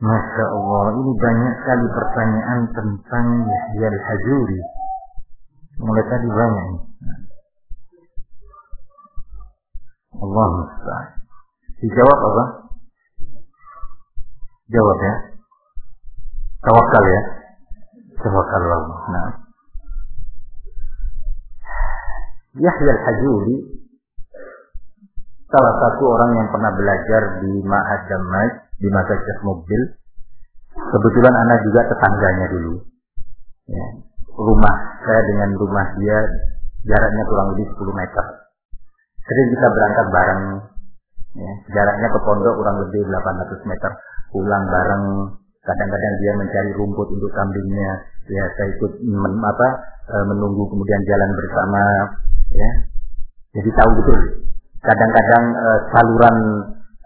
Masya Allah, ini banyak sekali pertanyaan tentang Yahya al-Hajuri. Mulai tadi banyak. Allah musta'an. Dijawab apa? Jawab ya. Tawakal ya. Tawakal Allah. Nah. Yahya al-Hajuri salah satu orang yang pernah belajar di Ma'ad Damaj di masa Syekh Mobil. Kebetulan anak juga tetangganya dulu. Ya. Rumah saya dengan rumah dia jaraknya kurang lebih 10 meter. Sering kita berangkat bareng. Ya. Jaraknya ke pondok kurang lebih 800 meter. Pulang bareng. Kadang-kadang dia mencari rumput untuk kambingnya. Ya, saya ikut men, apa, e, menunggu kemudian jalan bersama. Ya. Jadi tahu betul. Kadang-kadang e, saluran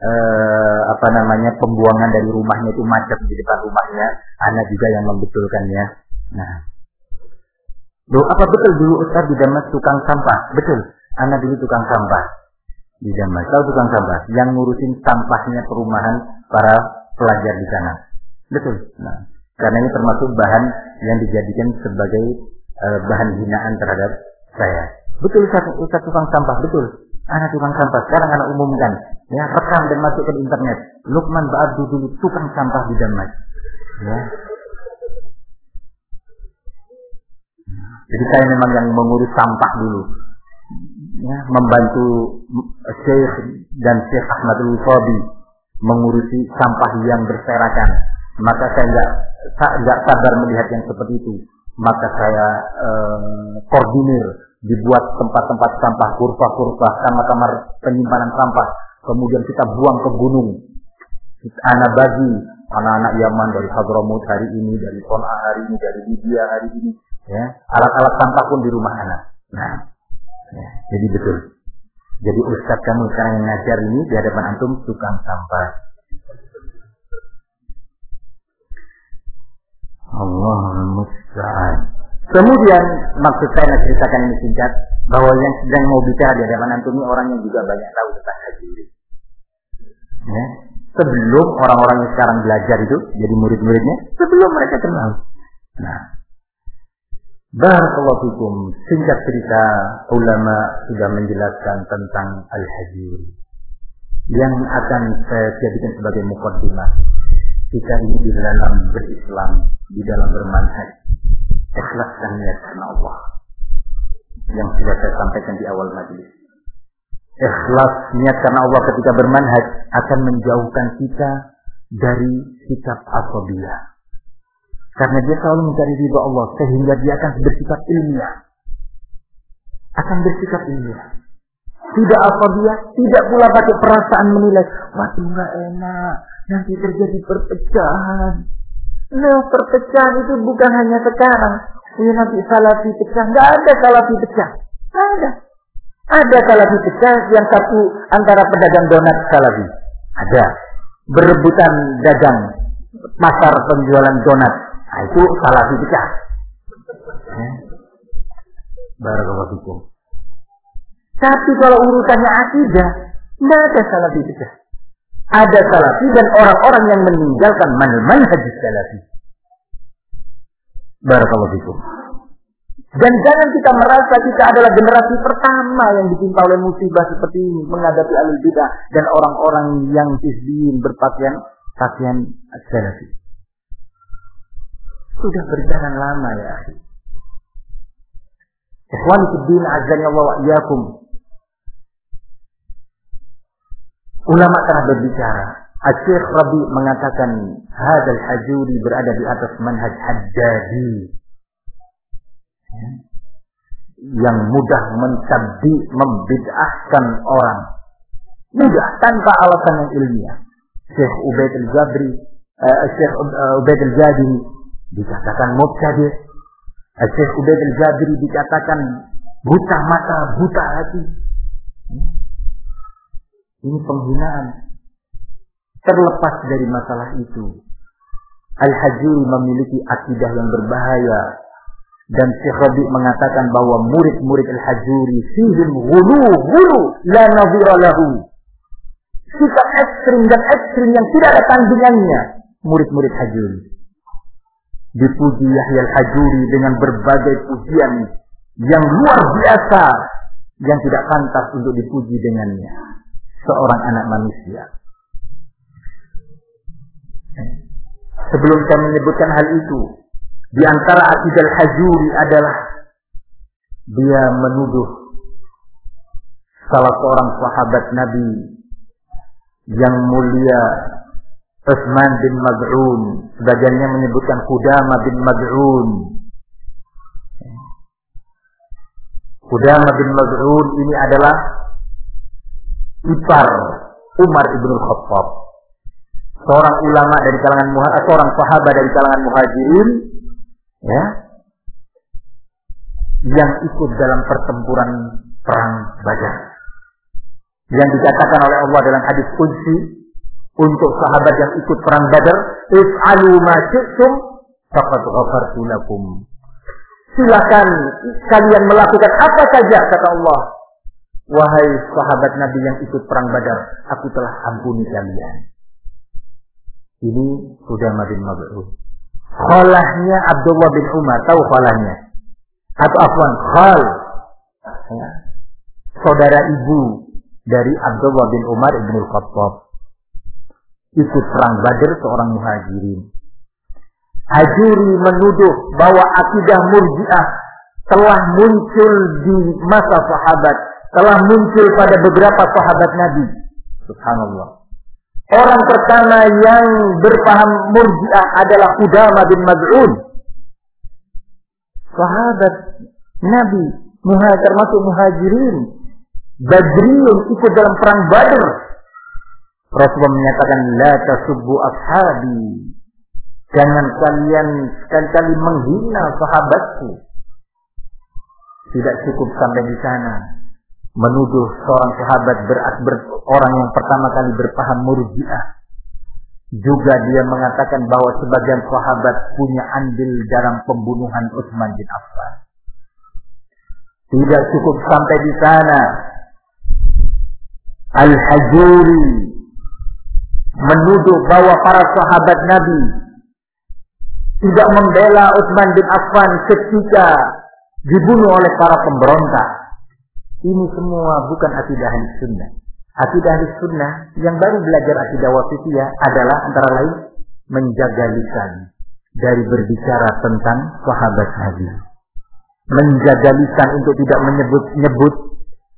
eh, apa namanya pembuangan dari rumahnya itu macet di depan rumahnya, anak juga yang membetulkannya. Nah, Loh, apa betul dulu Ustaz di Damas tukang sampah? Betul, anak dulu tukang sampah di Damas. Tahu tukang sampah? Yang ngurusin sampahnya perumahan para pelajar di sana. Betul. Nah, karena ini termasuk bahan yang dijadikan sebagai uh, bahan hinaan terhadap saya. Betul Ustaz, Ustaz tukang sampah, betul. Anak tukang sampah. Sekarang anak umumkan. Ya, rekam dan masuk ke internet. Lukman Ba'abdu dulu tukang sampah di Damas. Ya. Jadi saya memang yang mengurus sampah dulu. Ya, membantu Syekh dan Syekh Ahmadul Fabi mengurusi sampah yang berserakan. Maka saya nggak nggak sabar melihat yang seperti itu. Maka saya eh, koordinir dibuat tempat-tempat sampah, kurva-kurva, kamar-kamar penyimpanan sampah. Kemudian kita buang ke gunung. Anak bagi anak-anak Yaman dari Hadramut hari ini, dari Kona hari ini, dari Libya hari ini. Ya, alat-alat sampah pun di rumah anak. Nah, ya, jadi betul. Jadi Ustaz kamu sekarang yang ngajar ini di hadapan antum tukang sampah. Allah musta'an. Kemudian maksud saya nak ceritakan ini singkat bahwa yang sedang mau bicara di hadapan antum ini orang yang juga banyak tahu tentang haji. Ya. Sebelum orang-orang yang sekarang belajar itu jadi murid-muridnya, sebelum mereka kenal. Nah, Barakallahu fikum. Singkat cerita, ulama sudah menjelaskan tentang al-hajir. Yang akan saya jadikan sebagai mukaddimah. Kita ini di dalam berislam, di dalam bermanhaj. Ikhlaskan niat karena Allah. Yang sudah saya sampaikan di awal majlis. Ikhlas niat karena Allah ketika bermanhaj akan menjauhkan kita dari sikap asabiyah karena dia selalu mencari ridho Allah sehingga dia akan bersikap ilmiah. Akan bersikap ilmiah. Tidak apa dia, tidak pula pakai perasaan menilai, waduh nggak enak, nanti terjadi perpecahan. Nah, perpecahan itu bukan hanya sekarang. Ya nanti salafi pecah, nggak ada salafi pecah, nggak ada. Ada salafi pecah yang satu antara pedagang donat salafi, ada. Berebutan dagang pasar penjualan donat Nah, itu salah pecah. Ya. Barakallahu Tapi kalau urusannya akidah, tidak ada salah pecah. Ada salafi dan orang-orang yang meninggalkan manhaj salafi. Barakallahu fikum. Dan jangan kita merasa kita adalah generasi pertama yang ditimpa oleh musibah seperti ini menghadapi alul bidah dan orang-orang yang tisbin berpakaian pakaian salafi. Sudah berjalan lama ya. Ikhwan Allah wa iyakum. Ulama telah berbicara. Asyik Rabi mengatakan hadal hajuri berada di atas manhaj hajjadi. Yang mudah mencabdi, membid'ahkan orang. Mudah, tanpa alasan yang ilmiah. Syekh Ubaid al-Jabri, uh, Syekh Ubaid al-Jadi dikatakan mubtadi. Syekh Ubaid al-Jabiri dikatakan buta mata, buta hati. Ini penghinaan. Terlepas dari masalah itu, Al-Hajuri memiliki akidah yang berbahaya. Dan Syekh Rabi mengatakan bahwa murid-murid Al-Hajuri fihim gulu, gulu, la nazira lahu. Sikap ekstrim dan ekstrim yang tidak ada tandingannya murid-murid Hajuri. Dipuji Yahya al-Hajuri dengan berbagai pujian yang luar biasa yang tidak pantas untuk dipuji dengannya. Seorang anak manusia. Sebelum saya menyebutkan hal itu, di antara akidah hajuri adalah dia menuduh salah seorang sahabat Nabi yang mulia Utsman bin Mad'un, sebagiannya menyebutkan Kudama bin Mad'un. Kudama bin Mad'un ini adalah ipar Umar ibn Khattab. Seorang ulama dari kalangan seorang sahabat dari kalangan muhajirin ya yang ikut dalam pertempuran perang Badar. Yang dikatakan oleh Allah dalam hadis kunci untuk sahabat yang ikut perang Badar, "If'alu ma syi'tum faqad ghafartu lakum." Silakan kalian melakukan apa saja kata Allah. Wahai sahabat Nabi yang ikut perang Badar, aku telah ampuni kalian. Ini sudah bin Mab'ud. Khalahnya Abdullah bin Umar. Tahu khalahnya? Atau afwan, khal. Ya. Saudara ibu dari Abdullah bin Umar ibn Khattab. Ikut perang Badr seorang muhajirin. Ajuri menuduh bahwa akidah murjiah telah muncul di masa sahabat. Telah muncul pada beberapa sahabat Nabi. Subhanallah. Orang pertama yang berpaham murjiah adalah Qudama bin Maz'un. Sahabat Nabi, muhajir termasuk muhajirin. Badriyun ikut dalam perang Badr. Rasulullah menyatakan, La tasubbu ashabi. Jangan kalian sekali-kali menghina sahabatku. Tidak cukup sampai di sana menuduh seorang sahabat ber, ber, orang yang pertama kali berpaham murjiah. Juga dia mengatakan bahwa sebagian sahabat punya andil dalam pembunuhan Utsman bin Affan. Tidak cukup sampai di sana. Al-Hajuri menuduh bahwa para sahabat Nabi tidak membela Utsman bin Affan ketika dibunuh oleh para pemberontak. Ini semua bukan akidah ahli sunnah. Akidah ahli sunnah yang baru belajar akidah wasitiyah adalah antara lain menjaga lisan dari berbicara tentang sahabat Nabi. Menjaga lisan untuk tidak menyebut-nyebut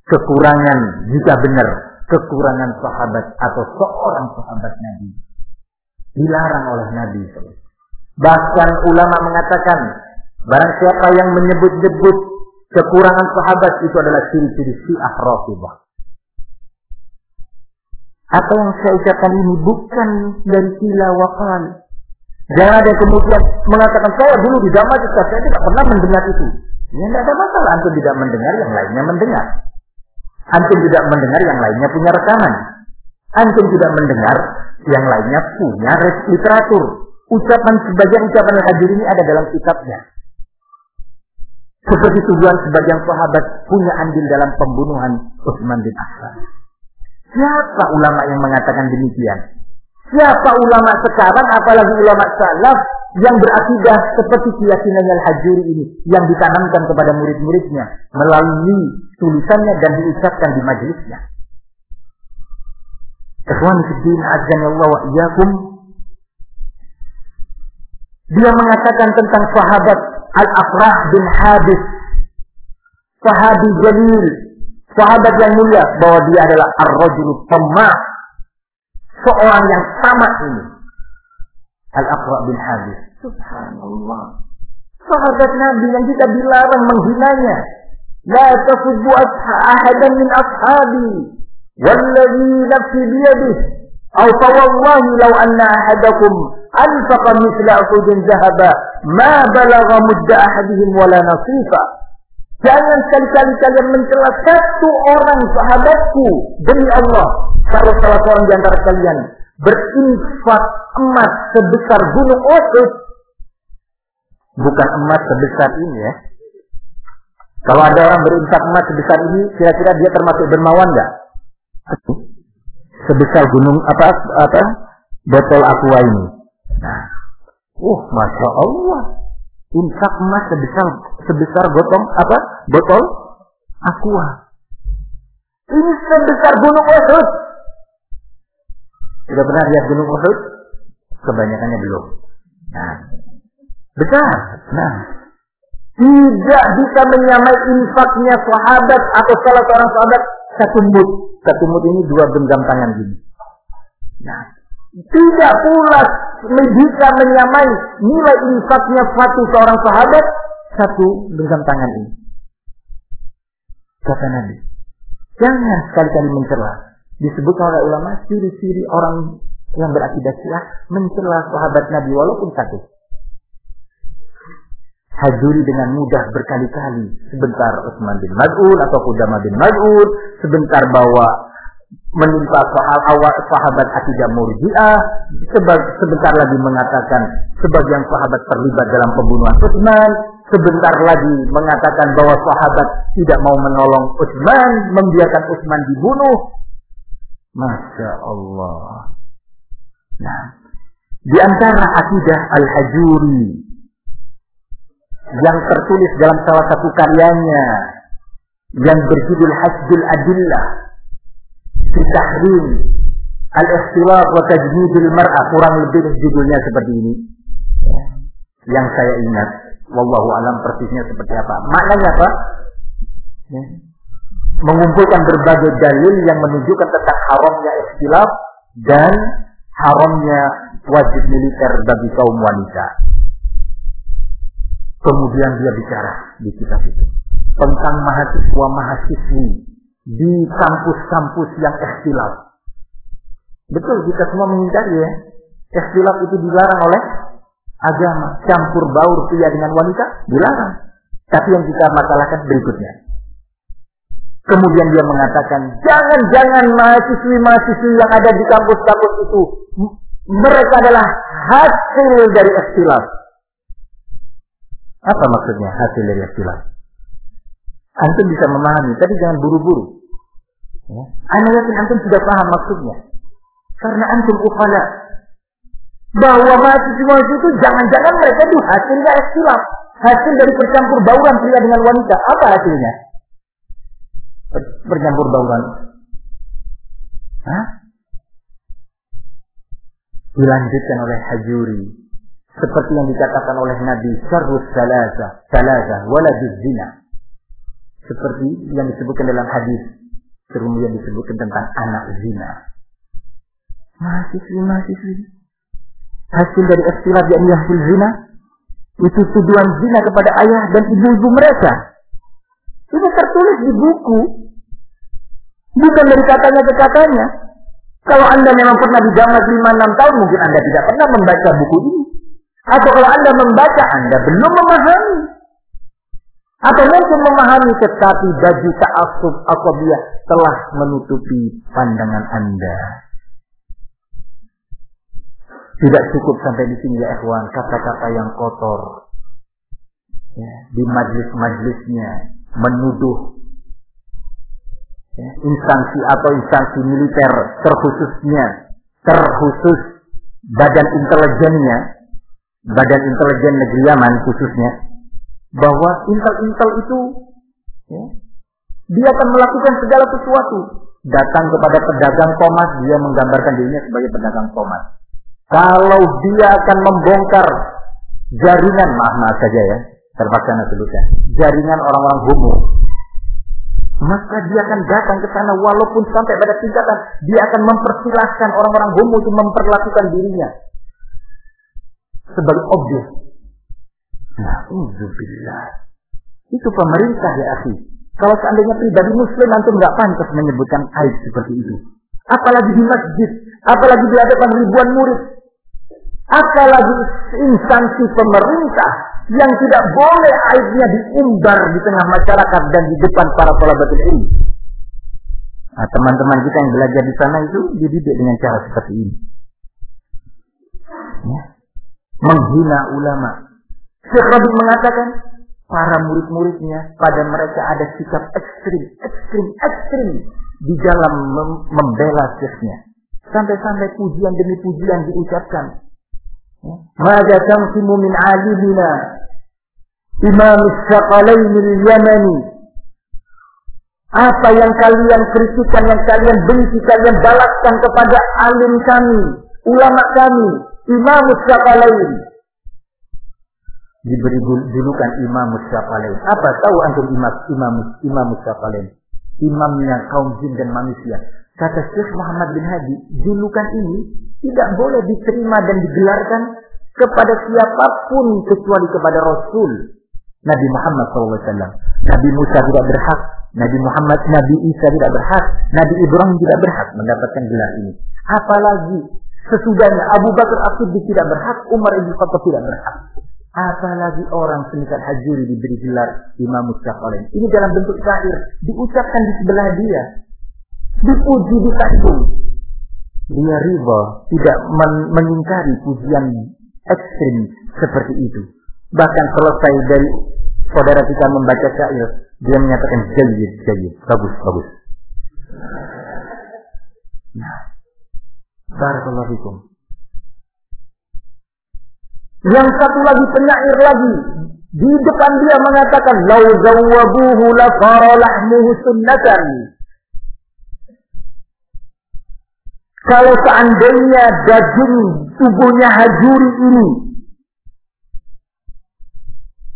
kekurangan jika benar kekurangan sahabat atau seorang sahabat Nabi. Dilarang oleh Nabi. Bahkan ulama mengatakan barang siapa yang menyebut-nyebut kekurangan sahabat itu adalah ciri-ciri Syiah Rafidhah. Apa yang saya ucapkan ini bukan dari sila wakal. Jangan ada kemudian mengatakan saya dulu di Damaskus saya tidak pernah mendengar itu. Ya tidak ada masalah antum tidak mendengar yang lainnya mendengar. Antum tidak mendengar yang lainnya punya rekaman. Antum tidak mendengar yang lainnya punya literatur. Ucapan sebagian ucapan yang hadir ini ada dalam kitabnya. Seperti tujuan sebagian sahabat punya andil dalam pembunuhan Utsman bin Affan. Siapa ulama yang mengatakan demikian? Siapa ulama sekarang apalagi ulama salaf yang berakidah seperti keyakinan al-hajuri ini yang ditanamkan kepada murid-muridnya melalui tulisannya dan diucapkan di majelisnya. Ikhwan fiddin azanillahu wa iyyakum dia mengatakan tentang sahabat Al-Afrah bin Habis. Sahabi Jalil. Sahabat yang mulia. Bahwa dia adalah Ar-Rajul Pemah. Seorang yang tamat ini. Al-Afrah bin Habis. Subhanallah. Sahabat Nabi yang kita dilarang menghinanya. La tasubbu ahadan min ashabi. Walladhi nafsi biyadih. Atau fawallahi law anna ahadakum anfaqa mithla uhudin zahaba ma balagha mudda ahadihim wala nasifa. Jangan sekali-kali kalian mencela satu orang sahabatku demi Allah. Kalau salah seorang di antara kalian berinfak emas sebesar gunung Uhud, bukan emas sebesar ini ya. Kalau ada orang berinfak emas sebesar ini, kira-kira dia termasuk dermawan enggak? Sebesar gunung apa apa botol aqua ini. Nah, uh, masya Allah, infak emas sebesar sebesar gotong apa? Botol aqua. Ini sebesar gunung Uhud. Sudah pernah lihat gunung Uhud? Kebanyakannya belum. Nah, besar. Nah, tidak bisa menyamai infaknya sahabat atau salah seorang sahabat satu mut. Satu mut ini dua genggam tangan gini. Nah, tidak pula bisa menyamai nilai infaknya satu seorang sahabat satu genggam tangan ini. Kata Nabi, jangan sekali-kali mencela. Disebut oleh ulama ciri-ciri orang yang berakidah syiah mencela sahabat Nabi walaupun satu. Hajuri dengan mudah berkali-kali. Sebentar Utsman bin Mas'ud atau Qudamah bin Mas'ud, sebentar bawa menimpa soal awal sahabat akidah murjiah, sebentar lagi mengatakan sebagian sahabat terlibat dalam pembunuhan Utsman, sebentar lagi mengatakan bahwa sahabat tidak mau menolong Utsman, membiarkan Utsman dibunuh. Masya Allah. Nah, di antara akidah Al-Hajuri yang tertulis dalam salah satu karyanya yang berjudul Hajjul Adillah tahrim al-ikhtilaf wa tajdidil mar'ah kurang lebih judulnya seperti ini. Yang saya ingat. Wallahu alam persisnya seperti apa. Maknanya apa? Ya. mengumpulkan berbagai dalil yang menunjukkan tentang haramnya ikhtilaf dan haramnya wajib militer bagi kaum wanita. Kemudian dia bicara di kitab itu tentang mahasiswa mahasiswi di kampus-kampus yang ikhtilaf. Betul, kita semua menghindari ya. Ikhtilaf itu dilarang oleh agama. Campur baur pria dengan wanita dilarang. Tapi yang kita masalahkan berikutnya. Kemudian dia mengatakan, jangan-jangan mahasiswi-mahasiswi yang ada di kampus-kampus itu, mereka adalah hasil dari ikhtilaf. Apa maksudnya hasil dari ikhtilaf? Antum bisa memahami, tapi jangan buru-buru. Ya. Anda yakin antum sudah paham maksudnya. Karena antum ukhala. Bahwa mahasiswa itu jangan-jangan mereka itu hasilnya ikhtilaf. Hasil dari percampur bauran pria dengan wanita. Apa hasilnya? Bercampur bauran. Dilanjutkan oleh Hajuri. Seperti yang dikatakan oleh Nabi. Syarrus salaza. Salaza. Waladuz zina. Seperti yang disebutkan dalam hadis Kemudian disebutkan tentang anak zina. Mahasiswi, mahasiswi. Hasil dari istilah yang hasil zina. Itu tuduhan zina kepada ayah dan ibu-ibu mereka. Itu tertulis di buku. Bukan dari katanya ke katanya. Kalau Anda memang pernah di Damas 5-6 tahun, mungkin Anda tidak pernah membaca buku ini. Atau kalau Anda membaca, Anda belum memahami. Atau mungkin memahami tetapi baju ta'asub akobiyah telah menutupi pandangan Anda. Tidak cukup sampai di sini ya ikhwan, kata-kata yang kotor. Ya, di majlis-majlisnya menuduh ya, instansi atau instansi militer terkhususnya, terkhusus badan intelijennya, badan intelijen negeri Yaman khususnya, bahwa intel-intel itu ya, dia akan melakukan segala sesuatu. Datang kepada pedagang komas, dia menggambarkan dirinya sebagai pedagang komas. Kalau dia akan membongkar jaringan, maaf maaf saja ya, terpaksa sebutkan, jaringan orang-orang homo, maka dia akan datang ke sana walaupun sampai pada tingkatan dia akan mempersilahkan orang-orang homo itu memperlakukan dirinya sebagai objek Na'udzubillah. Itu pemerintah ya akhi. Kalau seandainya pribadi muslim nanti nggak pantas menyebutkan aib seperti itu. Apalagi di masjid, apalagi di hadapan ribuan murid. Apalagi instansi pemerintah yang tidak boleh aibnya diumbar di tengah masyarakat dan di depan para pelabat ilmu. Nah, teman-teman kita yang belajar di sana itu dididik dengan cara seperti ini. Ya. Menghina ulama, Syekh Rabi mengatakan, para murid-muridnya pada mereka ada sikap ekstrim, ekstrim, ekstrim di dalam mem membela syekhnya. Sampai-sampai pujian demi pujian diucapkan. Mada tanqimu min alimina Imam Syaqalain al-Yamani apa yang kalian kritikan, yang kalian benci, kalian balaskan kepada alim kami, ulama kami, Imam Syaqalain. Diberi julukan Imam Syaqalain. Apa tahu antum Imam Imam Imam Syaqalain? Imamnya kaum jin dan manusia. Kata Syekh Muhammad bin Hadi, julukan ini tidak boleh diterima dan digelarkan kepada siapa pun kecuali kepada Rasul Nabi Muhammad SAW. Nabi Musa tidak berhak, Nabi Muhammad, Nabi Isa tidak berhak, Nabi Ibrahim tidak berhak mendapatkan gelar ini. Apalagi sesudahnya Abu Bakar As-Siddiq tidak berhak, Umar Ibn Khattab tidak berhak. Apalagi orang semikat hajuri diberi gelar Imam Mustaqalin. Ini dalam bentuk syair. Diucapkan di sebelah dia. Dipuji, ditanjung. Dia riba, tidak men mengingkari pujian ekstrim seperti itu. Bahkan selesai dari saudara kita membaca syair, dia menyatakan jayid, jayid, bagus, bagus. Nah, barakallahu fikum. Yang satu lagi penyair lagi di depan dia mengatakan lau zawwabuhu la lahmuhu sunnatan. Kalau seandainya daging tubuhnya hajuri ini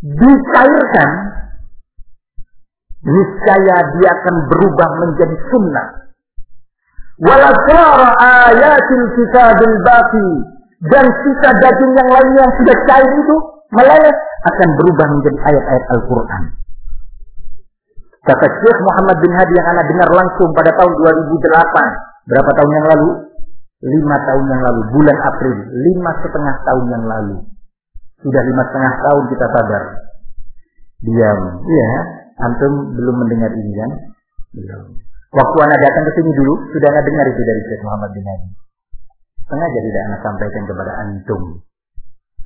dicairkan, niscaya dia akan berubah menjadi sunnah. Walasara ayatil kitabil baqi dan sisa daging yang lainnya yang sudah cair itu melayat akan berubah menjadi ayat-ayat Al-Quran. Kata Syekh Muhammad bin Hadi yang anak dengar langsung pada tahun 2008. Berapa tahun yang lalu? Lima tahun yang lalu, bulan April. Lima setengah tahun yang lalu. Sudah lima setengah tahun kita sadar. Diam. Iya, antum belum mendengar ini kan? Belum. Waktu anak datang ke sini dulu, sudah anak dengar itu dari Syekh Muhammad bin Hadi. Sengaja tidak anak sampaikan kepada antum.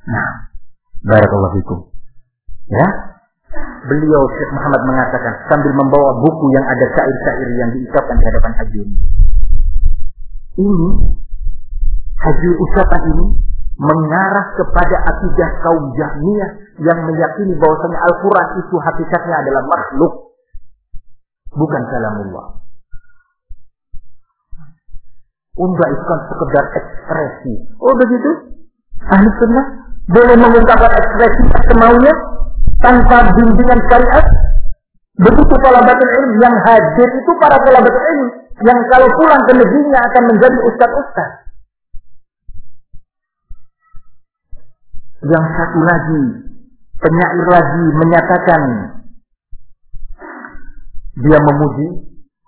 Nah, barakallahu fikum. Ya, beliau Syekh Muhammad mengatakan sambil membawa buku yang ada syair-syair yang diucapkan di hadapan hajun. Ini haji ucapan ini mengarah kepada akidah kaum Jahmiyah yang meyakini bahwasanya Al-Quran itu hakikatnya adalah makhluk, bukan kalamullah. Enggak itu kan sekedar ekspresi. Oh begitu? Ahli sunnah boleh mengungkapkan ekspresi semaunya tanpa bimbingan syariat. Begitu talabatul ilm yang hadir itu para talabatul ilm yang kalau pulang ke negerinya akan menjadi ustaz-ustaz. Yang satu lagi, penyair lagi menyatakan dia memuji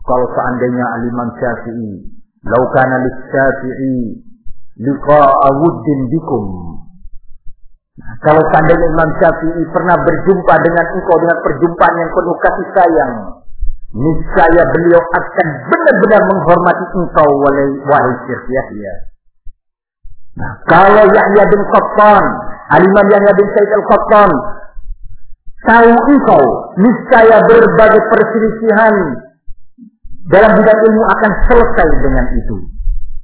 kalau seandainya Al-Imam Syafi'i, laukana lis-Syafi'i liqa'a wuddin bikum. Kalau seandainya Imam Syafi'i pernah berjumpa dengan engkau dengan perjumpaan yang penuh kasih sayang, niscaya beliau akan benar-benar menghormati engkau wahai Syekh Yahya. Nah, kalau Yahya bin Qattan Al-Imam Yahya bin Said Al-Qattan tahu engkau niscaya berbagai perselisihan dalam bidang ilmu akan selesai dengan itu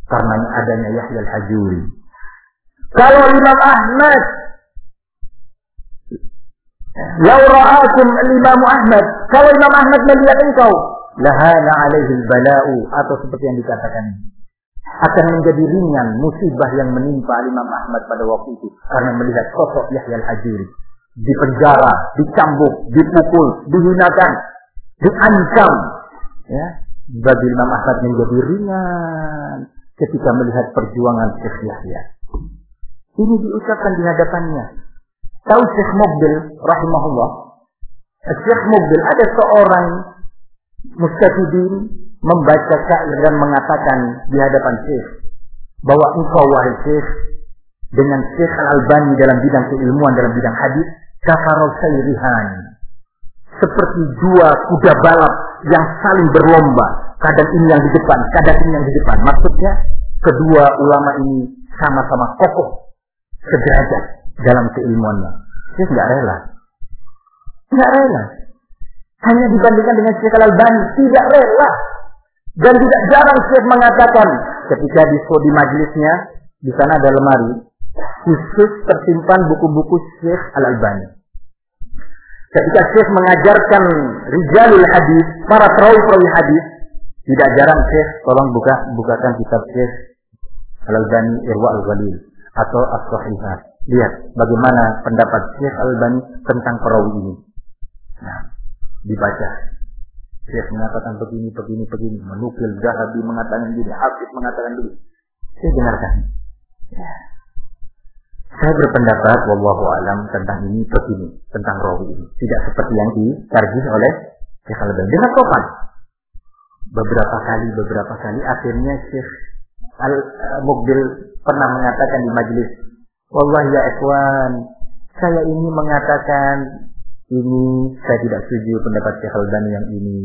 karena adanya Yahya Al-Hajuri. Kalau Imam Ahmad Lau ra'akum Imam Ahmad Kalau Imam Ahmad melihat engkau Lahana alaihi bala'u Atau seperti yang dikatakan akan menjadi ringan musibah yang menimpa Imam Ahmad pada waktu itu karena melihat sosok Yahya al-Hajiri di penjara, dicambuk, dipukul, dihinakan, diancam. Ya, bagi Imam Ahmad menjadi ringan ketika melihat perjuangan Syekh Yahya. Ini diucapkan di hadapannya. Tahu Syekh Mobil rahimahullah? Syekh Mobil ada seorang mustafidin membaca syair dan mengatakan di hadapan Syekh bahwa engkau wahai Syekh dengan Syekh Al-Albani dalam bidang keilmuan dalam bidang hadis kafarul sayrihan seperti dua kuda balap yang saling berlomba. Kadang ini yang di depan kadang ini yang di depan. Maksudnya kedua ulama ini sama-sama kokoh sederajat dalam keilmuannya. Syekh nggak rela. Nggak rela. Hanya dibandingkan dengan Syekh Al-Albani. Tidak rela. Dan tidak jarang Syekh mengatakan ketika di di majelisnya, di sana ada lemari, khusus tersimpan buku-buku Syekh Al-Albani. Ketika Syekh mengajarkan rijalul hadis, para perawi-perawi hadis, tidak jarang Syekh tolong buka bukakan kitab Syekh Al-Albani Irwa Al-Ghalil atau As-Sahihat. Lihat bagaimana pendapat Syekh Al-Albani tentang perawi ini. Nah, dibaca. Syekh mengatakan begini, begini, begini. Menukil Zahabi mengatakan begini. Hafiz mengatakan begini. Saya dengarkan. Ya. Saya berpendapat, wallahu alam, tentang ini begini. Tentang rawi ini. Tidak seperti yang ditarjih oleh Syekh Al-Albani. Dengan sopan. Beberapa kali, beberapa kali. Akhirnya Syekh Al-Mugdil pernah mengatakan di majelis. Wallahi ya ikhwan, saya ini mengatakan ini saya tidak setuju pendapat Syekh Al-Albani yang ini.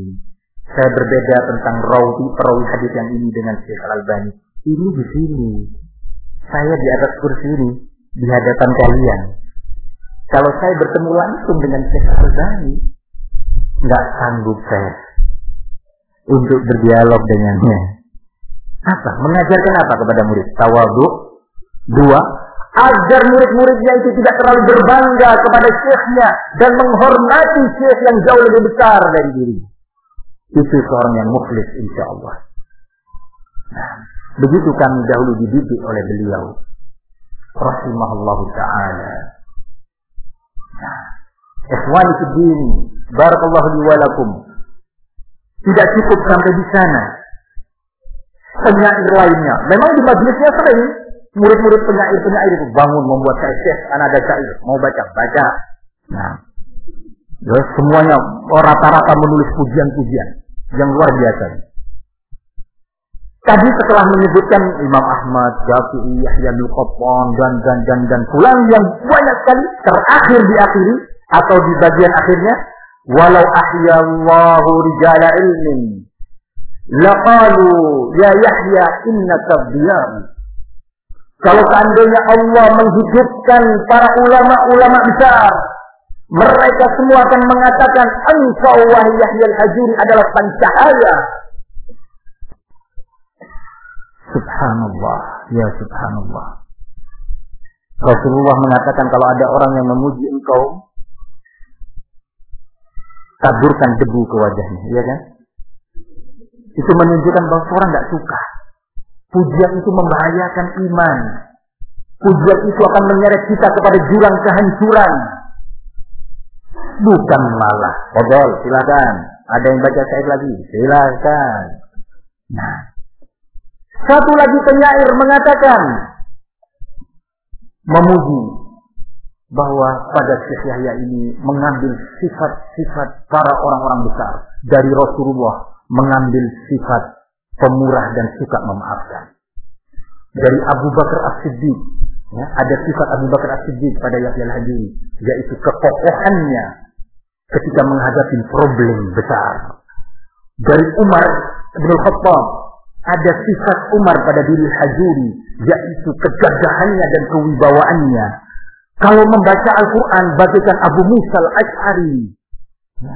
Saya berbeda tentang rawi perawi hadis yang ini dengan Syekh Al-Albani. Ini di sini. Saya di atas kursi ini di hadapan kalian. Kalau saya bertemu langsung dengan Syekh Al-Albani, nggak sanggup saya untuk berdialog dengannya. Apa? Mengajarkan apa kepada murid? Tawadu. Dua, agar murid-muridnya itu tidak terlalu berbangga kepada syekhnya dan menghormati syekh yang jauh lebih besar dari diri. Itu seorang yang mukhlis insya Allah. Nah, begitu kami dahulu dididik oleh beliau. Rahimahullah ta'ala. Nah, ikhwani fiddin, barakallahu li walakum. Tidak cukup sampai di sana. Penyair lainnya. Memang di majlisnya sering murid-murid penyair-penyair itu bangun membuat syekh, anak ada syair, mau baca, baca. Nah, ya, semuanya rata-rata menulis pujian-pujian yang luar biasa. Tadi setelah menyebutkan Imam Ahmad, Syafi'i, Yahya bin Qattan dan dan dan dan pulang yang banyak sekali terakhir diakhiri atau di bagian akhirnya walau ahyallahu rijala ilmin laqalu ya Yahya innaka dhiyam kalau seandainya Allah menghidupkan para ulama-ulama besar, mereka semua akan mengatakan engkau Yahya al-Hajuri adalah pancahaya. Subhanallah, ya subhanallah. Rasulullah mengatakan kalau ada orang yang memuji engkau, taburkan debu ke wajahnya, ya kan? Itu menunjukkan bahwa orang tidak suka. Pujian itu membahayakan iman. Pujian itu akan menyeret kita kepada jurang kehancuran. Bukan malah. Bodol, silakan. Ada yang baca saya lagi? Silakan. Nah. Satu lagi penyair mengatakan. Memuji. Bahwa pada Syekh Yahya ini mengambil sifat-sifat para orang-orang besar. Dari Rasulullah. Mengambil sifat pemurah dan suka memaafkan. Dari Abu Bakar As-Siddiq, ya, ada sifat Abu Bakar As-Siddiq pada Yahya al-Hajuri, yaitu kekokohannya ketika menghadapi problem besar. Dari Umar bin Khattab, ada sifat Umar pada diri Hajuri, yaitu kegagahannya dan kewibawaannya. Kalau membaca Al-Quran, bagaikan Abu Musa al-Ash'ari. Ya.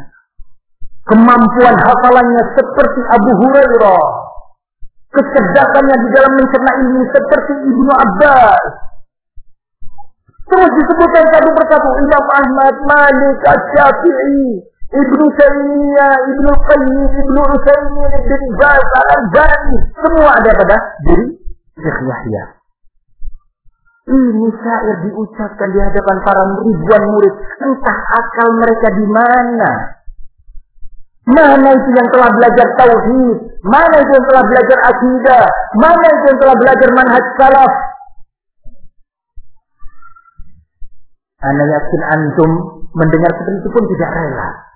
Kemampuan hafalannya seperti Abu Hurairah kecerdasannya di dalam mencerna ilmu seperti Ibnu Abbas. Terus disebutkan satu persatu Imam Ahmad, Malik, Asy-Syafi'i, Ibnu Taimiyah, Ibnu Qayyim, Ibnu Utsaimin, Ibnu Baz, Al-Albani, semua ada pada diri Syekh Yahya. Ini syair diucapkan di hadapan para ribuan murid. Entah akal mereka di mana. Mana itu yang telah belajar tauhid? Mana itu yang telah belajar akidah? Mana itu yang telah belajar manhaj salaf? Anda yakin antum mendengar seperti itu pun tidak rela.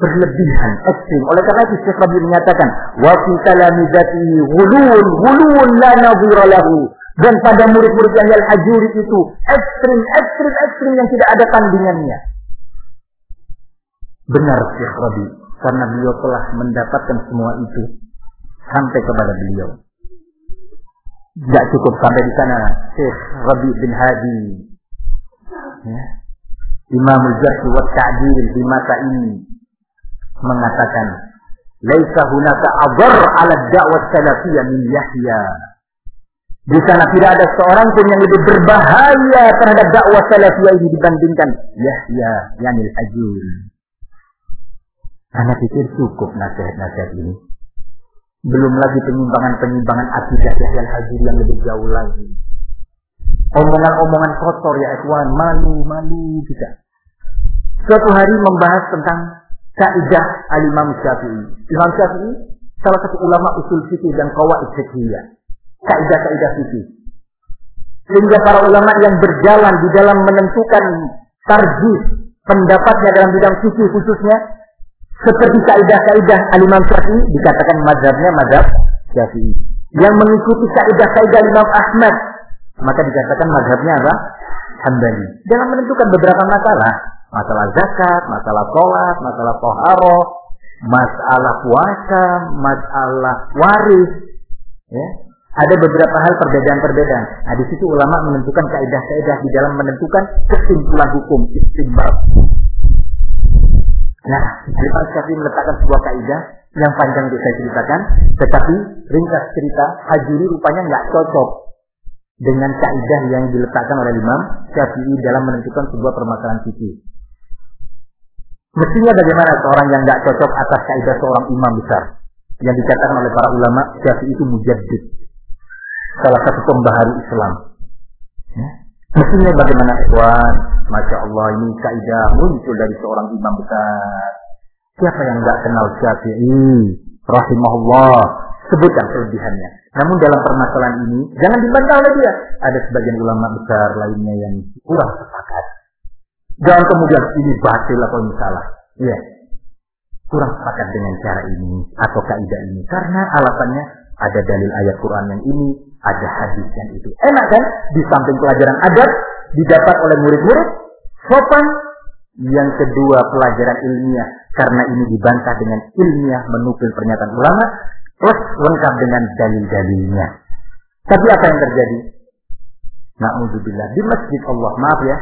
Berlebihan, ekstrim. Oleh karena itu Syekh Rabi menyatakan, wa fi kalamizati ghulun, ghulun la nadhira lahu. Dan pada murid-murid yang al-hajuri itu ekstrim, ekstrim, ekstrim yang tidak ada tandingannya. Benar Syekh Rabi karena beliau telah mendapatkan semua itu sampai kepada beliau. Tidak cukup sampai di sana. Syekh Rabi bin Hadi, ya, Imam Al-Jarh wa Ta'dil di masa ini mengatakan, "Laisa hunaka adhar 'ala da'wah salafiyah min Yahya." Di sana tidak ada seorang pun yang lebih berbahaya terhadap dakwah salafiyah ini dibandingkan Yahya Yanil Ajur. Anak pikir cukup nasihat-nasihat ini. Belum lagi penyimpangan-penyimpangan akidah Yahya Al-Hajir yang lebih jauh lagi. Omongan-omongan kotor ya ikhwan, malu-malu kita. Suatu hari membahas tentang kaidah al-Imam Syafi'i. Imam Syafi'i salah satu ulama usul fikih dan qawaid fiqhiyah. Kaidah-kaidah fikih. Sehingga para ulama yang berjalan di dalam menentukan tarjih pendapatnya dalam bidang fikih khususnya seperti kaidah-kaidah al-Imam Syafi'i dikatakan mazhabnya mazhab Syafi'i. Yang mengikuti kaidah-kaidah Imam Ahmad maka dikatakan mazhabnya apa? Hambali. Dalam menentukan beberapa masalah, masalah zakat, masalah sholat, masalah toharo, masalah puasa, masalah waris, ya. Ada beberapa hal perbedaan-perbedaan. Nah, di situ ulama menentukan kaidah-kaidah di dalam menentukan kesimpulan hukum istimbal. Nah, Imam Syafi'i meletakkan sebuah kaidah yang panjang untuk saya ceritakan, tetapi ringkas cerita, hajuri rupanya nggak cocok dengan kaidah yang diletakkan oleh Imam Syafi'i dalam menentukan sebuah permasalahan fikih. Mestinya bagaimana seorang yang tidak cocok atas kaidah seorang imam besar yang dikatakan oleh para ulama Syafi'i itu mujaddid, salah satu pembaharu Islam. Ya. Mestinya bagaimana ikhwan? Masya Allah ini kaidah muncul dari seorang imam besar. Siapa yang tidak kenal Syafi'i? Rahimahullah. Sebutkan kelebihannya. Namun dalam permasalahan ini, jangan dibantah lagi ya. Ada sebagian ulama besar lainnya yang kurang sepakat. Jangan kemudian ini batil atau salah. Iya. Kurang sepakat dengan cara ini atau kaidah ini. Karena alasannya ada dalil ayat Quran yang ini, ada hadis yang itu. Enak kan? Di samping pelajaran adat didapat oleh murid-murid, sopan. Yang kedua pelajaran ilmiah karena ini dibantah dengan ilmiah menukil pernyataan ulama plus lengkap dengan dalil-dalilnya. Tapi apa yang terjadi? Na'udzubillah. Di masjid Allah, maaf ya,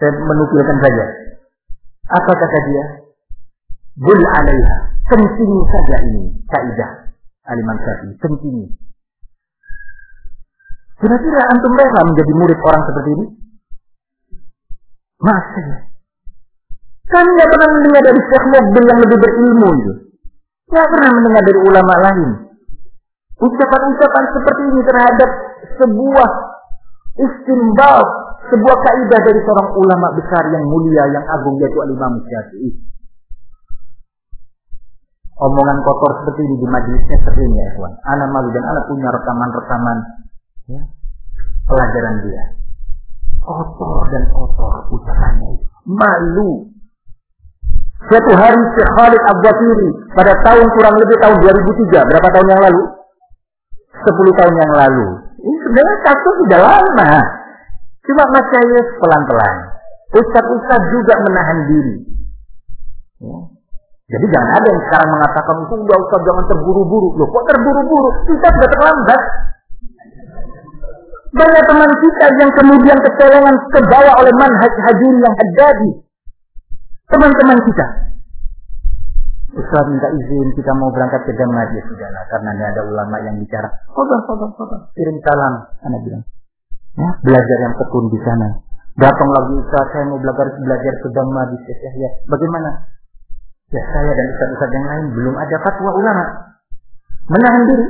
saya menukilkan saja. Apa kata dia? Bul alaiha. Kencingi saja ini. Kaidah. Aliman Syafi'i. Kencingi. Kira-kira antum rela menjadi murid orang seperti ini? Masih. Kami tidak pernah mendengar dari Syekh Mobil yang lebih berilmu itu. Tidak pernah mendengar dari ulama lain. Ucapan-ucapan seperti ini terhadap sebuah istimbal, sebuah kaidah dari seorang ulama besar yang mulia, yang agung yaitu Al-Imam Syafi'i. Omongan kotor seperti ini di majelisnya sering ya, ikhwan. Anak malu dan anak punya rekaman-rekaman ya, pelajaran dia. Kotor dan kotor ucapannya. Malu Suatu hari Syekh Khalid Abdafiri pada tahun kurang lebih tahun 2003, berapa tahun yang lalu? 10 tahun yang lalu. Ini sebenarnya kasus sudah lama. Cuma masyayikh pelan-pelan. Ustaz-ustaz juga menahan diri. Ya. Jadi jangan ada yang sekarang mengatakan itu udah Ustaz jangan terburu-buru. Loh kok terburu-buru? Kita sudah terlambat. Banyak teman kita yang kemudian kecolongan kebawa oleh manhaj hajuri yang hadadi teman-teman kita. Ustaz minta izin kita mau berangkat ke Damat ya sudahlah karena ada ulama yang bicara. Sabar, sabar, sabar. Kirim salam, anak bilang. Ya, belajar yang tekun di sana. Datang lagi Ustaz, saya mau belajar belajar ke Damat di ya. Bagaimana? Ya saya dan ustaz-ustaz yang lain belum ada fatwa ulama. Menahan diri.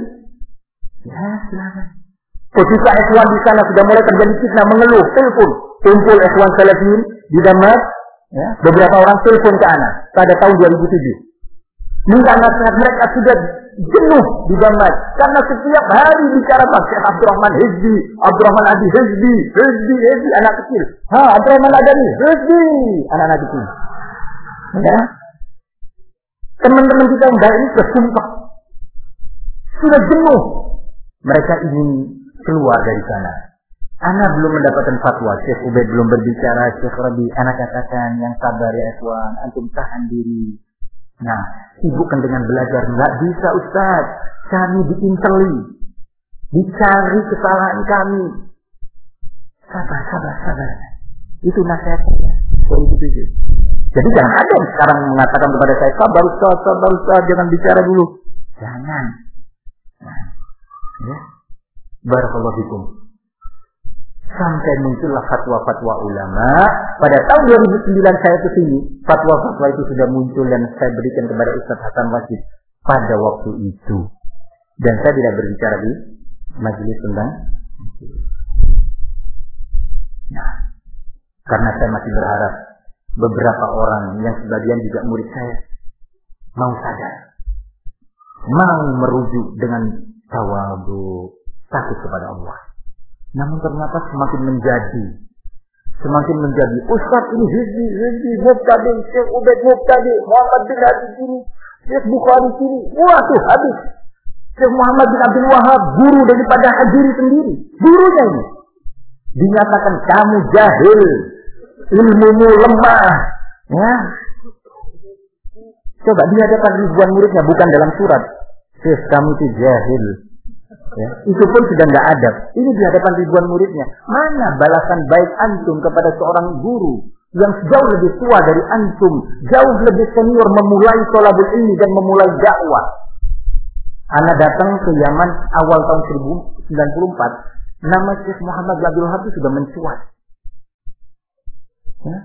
Ya, silakan. Ketika ikhwan di sana sudah mulai terjadi fitnah mengeluh, telepon, kumpul ikhwan salafin di Damat, Ya, beberapa orang telepon ke anak pada tahun 2007. Minta nasihat mereka sudah jenuh di Damat karena setiap hari bicara Pak Syekh Abdurrahman Hizbi, Abdurrahman Adi Hizbi, Hizbi, Hizbi anak kecil. Ha, Abdurrahman Adani, Hizbi, anak-anak kecil. Ya. Teman-teman kita yang baik ini sudah sumpah. Sudah jenuh. Mereka ingin keluar dari sana. Anak belum mendapatkan fatwa. Syekh Ubaid belum berbicara. Syekh Rabi, anak katakan yang sabar ya ikhwan. Antum tahan diri. Nah, sibukkan dengan belajar. Nggak bisa Ustaz. Kami diinteli. Dicari kesalahan kami. Sabar, sabar, sabar. Itu nasihat saya. Jadi jangan ada yang sekarang mengatakan kepada saya, sabar Ustaz, sabar Ustaz, jangan bicara dulu. Jangan. Nah, ya. Barakallahu. Sampai muncullah fatwa-fatwa ulama. Pada tahun 2009 saya ke sini, fatwa-fatwa itu sudah muncul dan saya berikan kepada Ustaz Hasan Wajib pada waktu itu. Dan saya tidak berbicara di majelis tentang Nah, karena saya masih berharap beberapa orang yang sebagian juga murid saya mau sadar, mau merujuk dengan tawadu takut kepada Allah. Namun ternyata semakin menjadi semakin menjadi Ustaz ini hizbi, hizbi, mubtadi, Syekh Ubaid mubtadi, Muhammad bin Hadi sini, Syekh Bukhari sini, wah tuh habis. Syekh Muhammad bin Abdul Wahab, guru daripada Hajiri sendiri, gurunya ini. Dinyatakan kamu jahil, ilmumu lemah. Ya. Coba dia dapat ribuan muridnya, bukan dalam surat. Syekh kamu itu jahil, Ya, itu pun sudah nggak ada. Ini di hadapan ribuan muridnya. Mana balasan baik antum kepada seorang guru yang jauh lebih tua dari antum, jauh lebih senior memulai tolabul ini dan memulai dakwah. Anak datang ke Yaman awal tahun 1094. Nama Syekh Muhammad Abdul Habib sudah mencuat. Ya?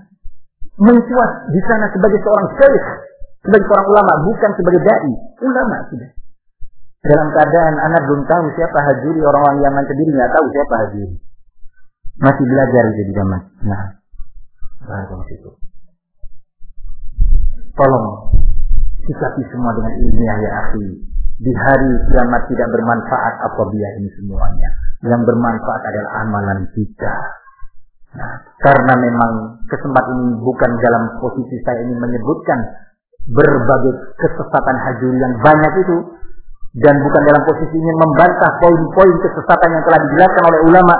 Mencuat di sana sebagai seorang syekh, sebagai seorang ulama, bukan sebagai dai. Ulama sudah. Dalam keadaan anak belum tahu siapa hajuri, orang-orang Yaman sendiri nggak tahu siapa hajuri. Masih belajar jadi zaman. Nah, barakallahu itu. Tolong sikapi semua dengan ilmiah ya akhi. Di hari kiamat tidak bermanfaat apa biar ini semuanya. Yang bermanfaat adalah amalan kita. Nah, karena memang kesempatan ini bukan dalam posisi saya ini menyebutkan berbagai kesesatan hajuri yang banyak itu, dan bukan dalam posisi ingin membantah poin-poin kesesatan yang telah dijelaskan oleh ulama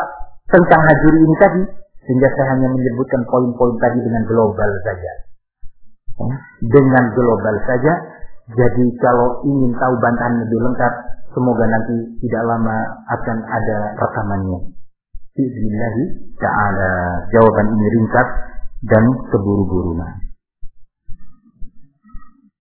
tentang hajuri ini tadi sehingga saya hanya menyebutkan poin-poin tadi dengan global saja. Ya, dengan global saja. Jadi kalau ingin tahu bantahan lebih lengkap semoga nanti tidak lama akan ada rekamannya. Bismillah ta'ala jawaban ini ringkas dan keburu-buru nah.